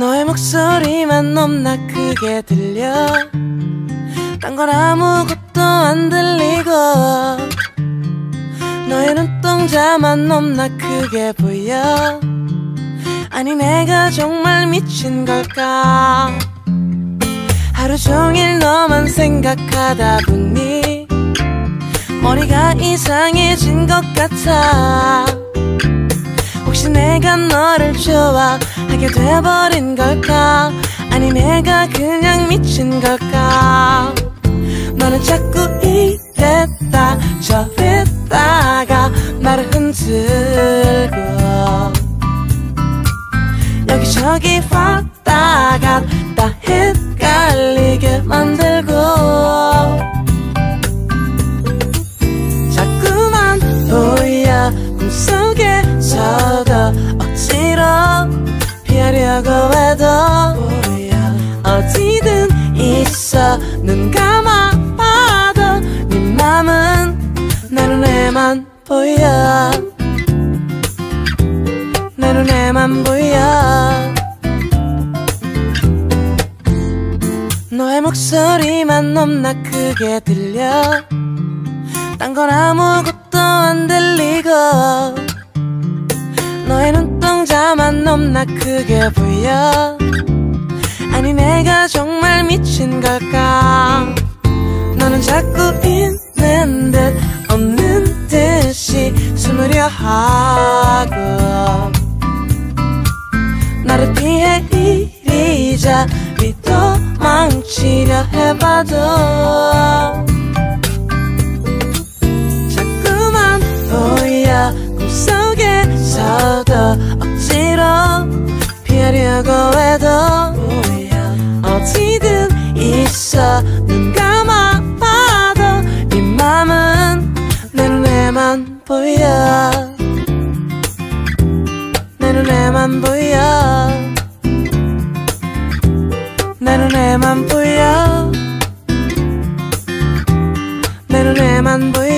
목소리만 넘나 크게 들려. 딴 건 아무것도 안 들리고. 너의 눈동자만 넘나 크게 보여. 아니 내가 정말 미친 걸까? 하루 종일 너만 생각하다 보니 머리가 이상해진 것 같아 너를 좋아하게 돼버린 걸까? 아니 내가 그냥 미친 걸까? 너는 자꾸 이랬다 저랬다가 나를 흔들고. 여기저기 왔다 갔다 헷갈리게 만들고. 자꾸만 보여 꿈속에 피하려고 해도 어디든 있어. 눈 감아봐도 네 맘은 내 눈에만 보여. 내 눈에만 보여. 너의 목소리만 넘나 크게 들려. 딴 건 아무것도 안 들리고 넘나 크게 보여? 아니 내가 정말 미친 걸까? 너는 자꾸 있는 듯 없는 듯이 숨으려 하고. 나를 피해 이리저리 도망치려 해봐도 과거에도 어디든 있어. 눈 감아봐도 네 맘은 내 눈에만 보여. 내 눈에만 보여. 내 눈에만 보여. 내 눈에만 보여.